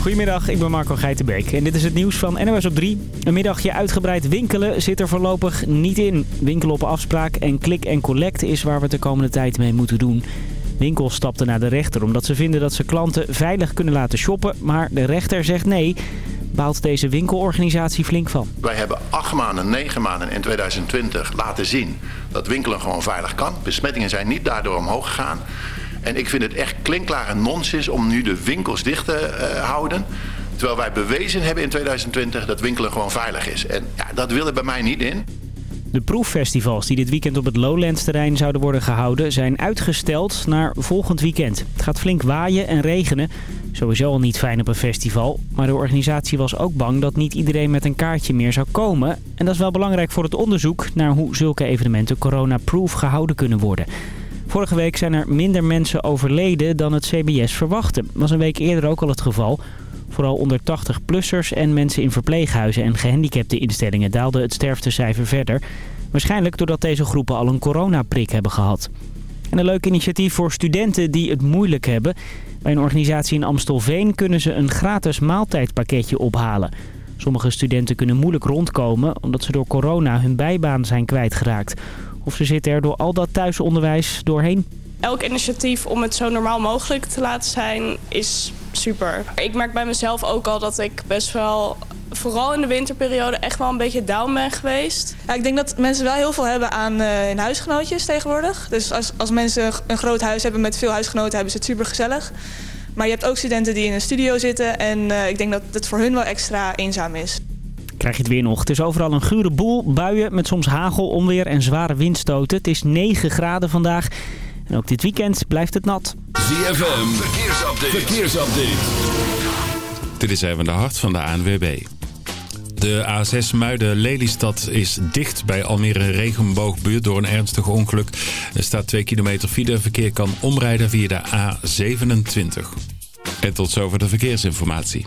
Goedemiddag, ik ben Marco Geitenbeek en dit is het nieuws van NOS op 3. Een middagje uitgebreid winkelen zit er voorlopig niet in. Winkelen op afspraak en klik en collect is waar we het de komende tijd mee moeten doen. Winkels stapten naar de rechter omdat ze vinden dat ze klanten veilig kunnen laten shoppen. Maar de rechter zegt nee. Baalt deze winkelorganisatie flink van. Wij hebben acht maanden, negen maanden in 2020 laten zien dat winkelen gewoon veilig kan. Besmettingen zijn niet daardoor omhoog gegaan. En ik vind het echt klinkklare nonsens om nu de winkels dicht te uh, houden. Terwijl wij bewezen hebben in 2020 dat winkelen gewoon veilig is. En ja, dat wil er bij mij niet in. De proeffestivals die dit weekend op het Lowlands-terrein zouden worden gehouden... zijn uitgesteld naar volgend weekend. Het gaat flink waaien en regenen. Sowieso al niet fijn op een festival. Maar de organisatie was ook bang dat niet iedereen met een kaartje meer zou komen. En dat is wel belangrijk voor het onderzoek... naar hoe zulke evenementen corona-proof gehouden kunnen worden. Vorige week zijn er minder mensen overleden dan het CBS verwachtte. was een week eerder ook al het geval. Vooral onder 80-plussers en mensen in verpleeghuizen en gehandicapte instellingen daalde het sterftecijfer verder. Waarschijnlijk doordat deze groepen al een coronaprik hebben gehad. En een leuk initiatief voor studenten die het moeilijk hebben. Bij een organisatie in Amstelveen kunnen ze een gratis maaltijdpakketje ophalen. Sommige studenten kunnen moeilijk rondkomen omdat ze door corona hun bijbaan zijn kwijtgeraakt. Of ze zitten er door al dat thuisonderwijs doorheen. Elk initiatief om het zo normaal mogelijk te laten zijn is super. Ik merk bij mezelf ook al dat ik best wel vooral in de winterperiode echt wel een beetje down ben geweest. Ja, ik denk dat mensen wel heel veel hebben aan uh, huisgenootjes tegenwoordig. Dus als, als mensen een groot huis hebben met veel huisgenoten, hebben ze het super gezellig. Maar je hebt ook studenten die in een studio zitten en uh, ik denk dat het voor hun wel extra eenzaam is. Krijg je het weer nog. Het is overal een gure boel. Buien met soms hagel, onweer en zware windstoten. Het is 9 graden vandaag. En ook dit weekend blijft het nat. ZFM, verkeersupdate. verkeersupdate. Dit is even de hart van de ANWB. De A6 Muiden-Lelystad is dicht bij Almere Regenboogbuurt door een ernstig ongeluk. Er staat 2 kilometer file. Verkeer kan omrijden via de A27. En tot zover de verkeersinformatie.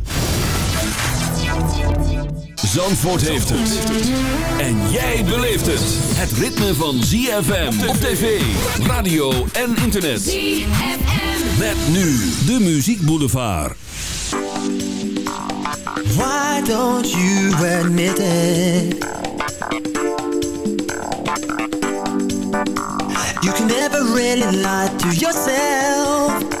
Zandvoort heeft het. En jij beleeft het. Het ritme van ZFM op tv, radio en internet. ZFM. Met nu de Muziek Boulevard. Why don't you admit it? You can never really lie to yourself.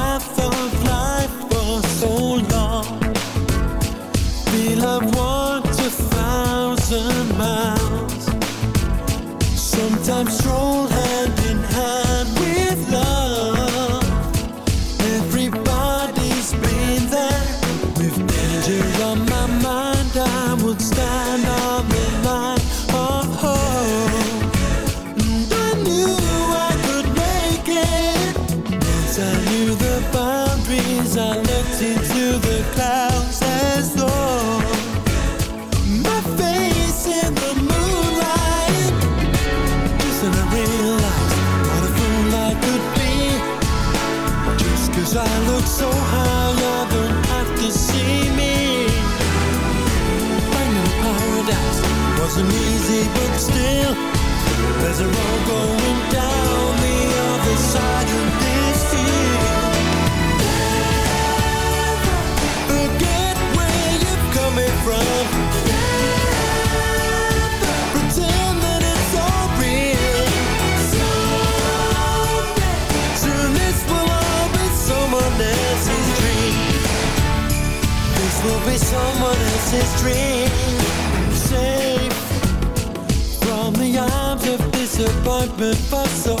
ben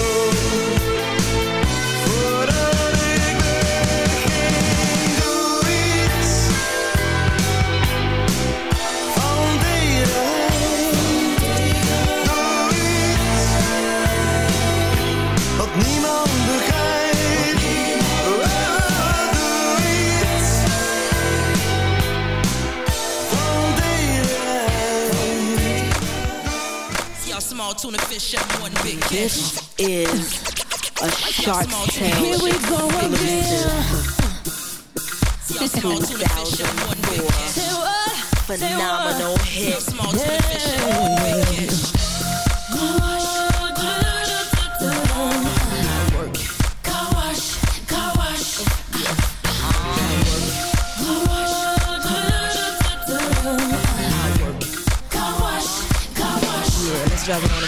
you. tuna fish and one big. This is a shark tank. Here we go again. 2004 phenomenal hit. Yeah. Gracias.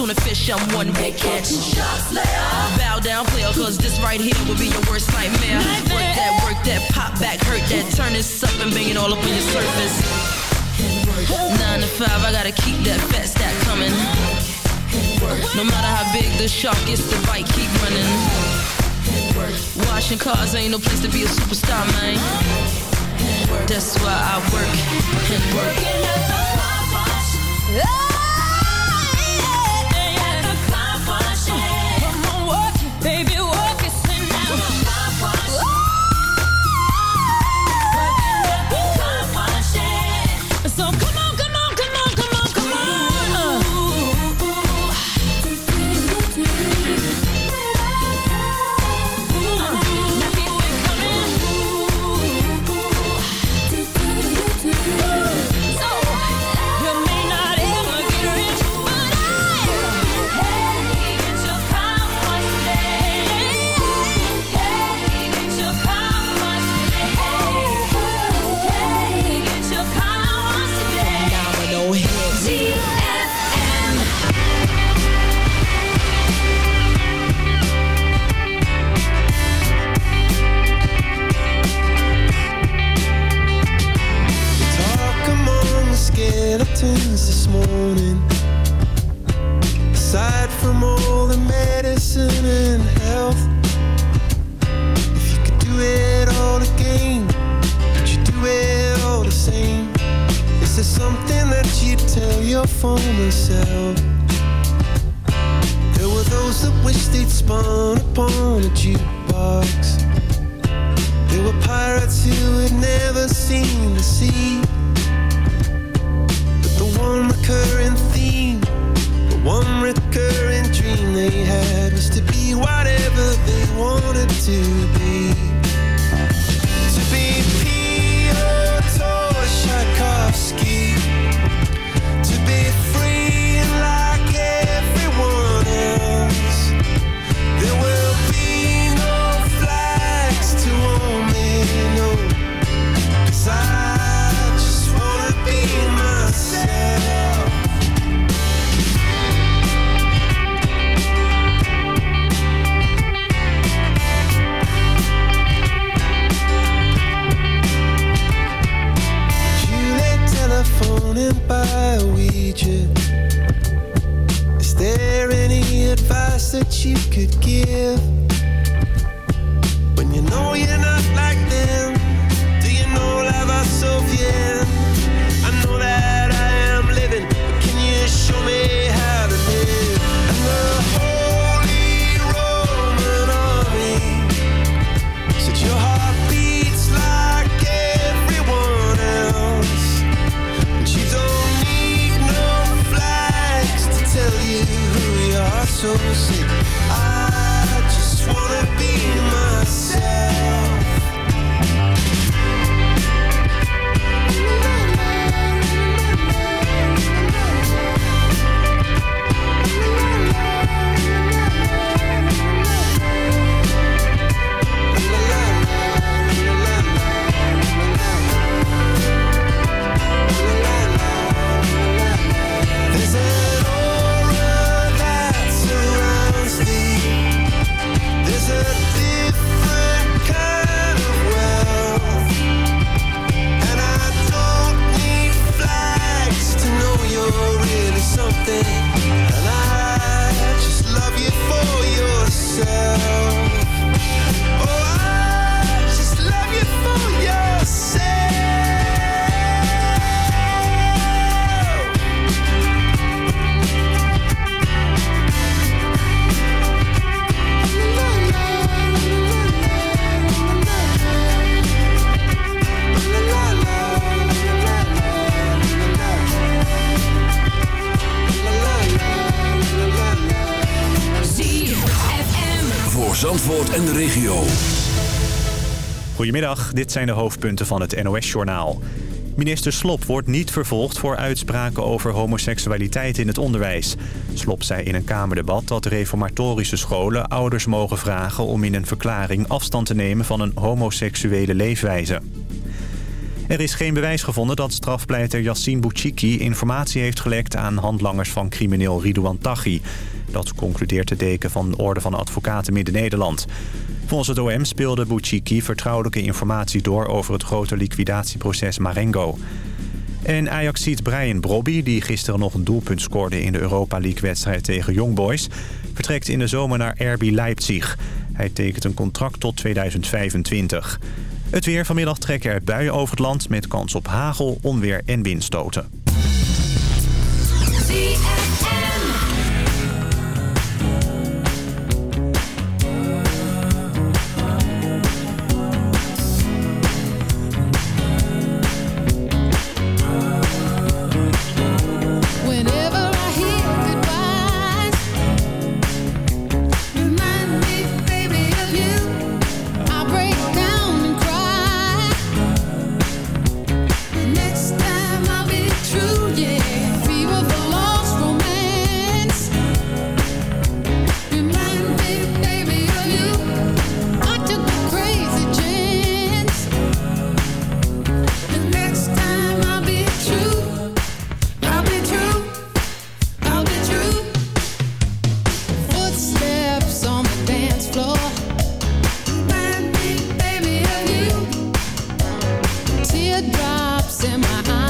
tuna fish, I'm one big catch. Bow down, player, cause this right here will be your worst nightmare. nightmare. Work that, work that, pop back, hurt that, turn this up and bang it all up on your surface. Nine to five, I gotta keep that fat stack coming. No matter how big the shark is, the bite keep running. Washing cars ain't no place to be a superstar, man. That's why I work and work. Oh! Is there any advice that you could give? When you know you're not like them, do you know? so sick Zandvoort en de regio. Goedemiddag, dit zijn de hoofdpunten van het NOS-journaal. Minister Slop wordt niet vervolgd voor uitspraken over homoseksualiteit in het onderwijs. Slop zei in een Kamerdebat dat reformatorische scholen ouders mogen vragen... om in een verklaring afstand te nemen van een homoseksuele leefwijze. Er is geen bewijs gevonden dat strafpleiter Yassine Bouchiki informatie heeft gelekt aan handlangers van crimineel Ridouan Taghi. Dat concludeert de deken van de Orde van Advocaten Midden-Nederland. Volgens het OM speelde Bouchiki vertrouwelijke informatie door over het grote liquidatieproces Marengo. En Ajaxiet Brian Brobby, die gisteren nog een doelpunt scoorde in de Europa League-wedstrijd tegen Young Boys, vertrekt in de zomer naar RB Leipzig. Hij tekent een contract tot 2025. Het weer vanmiddag trekken er buien over het land met kans op hagel, onweer en windstoten. drops in my eyes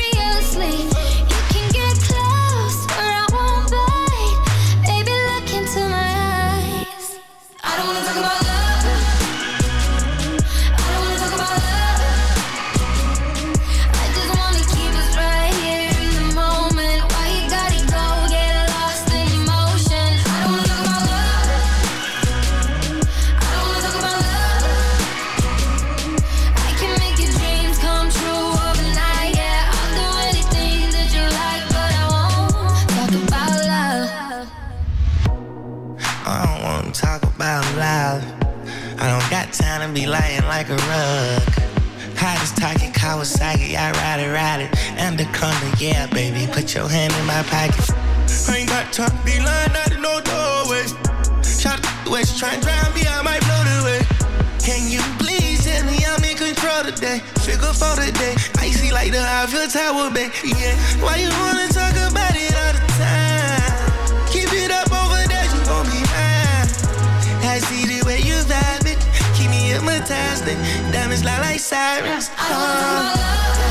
Kawasaki, I ride it, ride it. Anaconda, yeah, baby, put your hand in my pocket. I ain't got time to be lying out in no doorway. Shot the west, try and drive me, I might blow the way. Can you please tell me I'm in control today? Figure for today, icy like the Eiffel Tower, baby. Yeah, why you wanna talk? fantastic. Diamonds lie like sirens. Oh.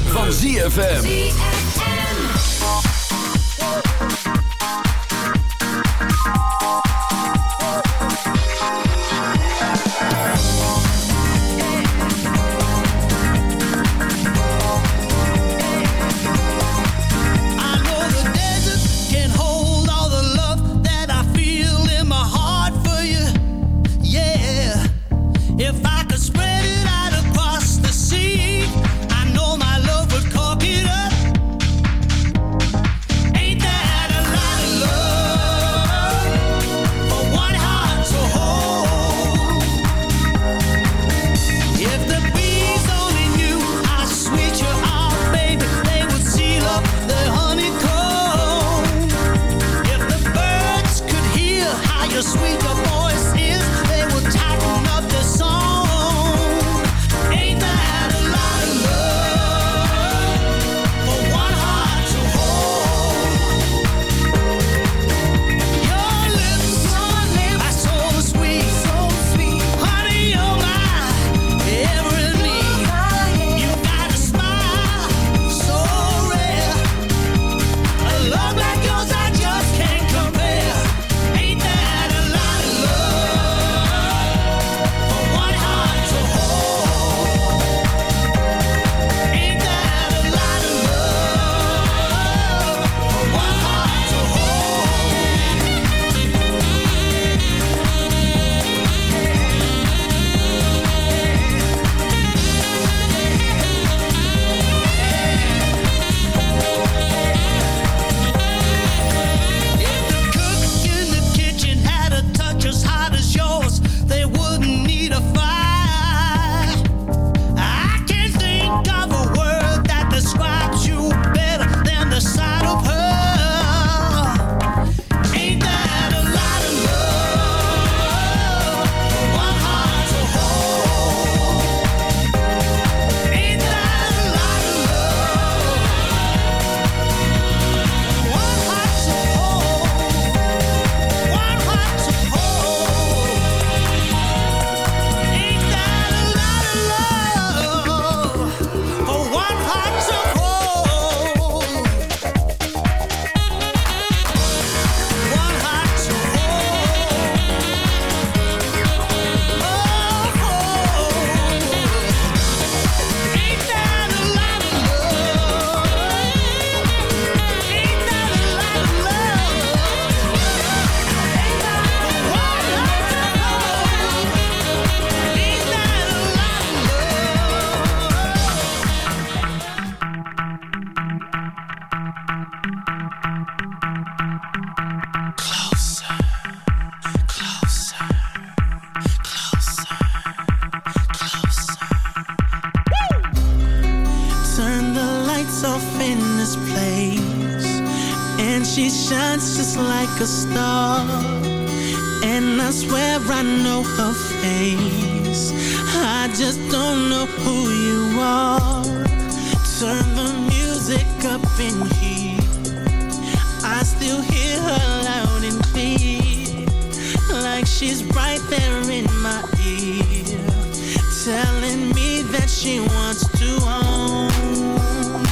van ZFM. like she's right there in my ear, telling me that she wants to own.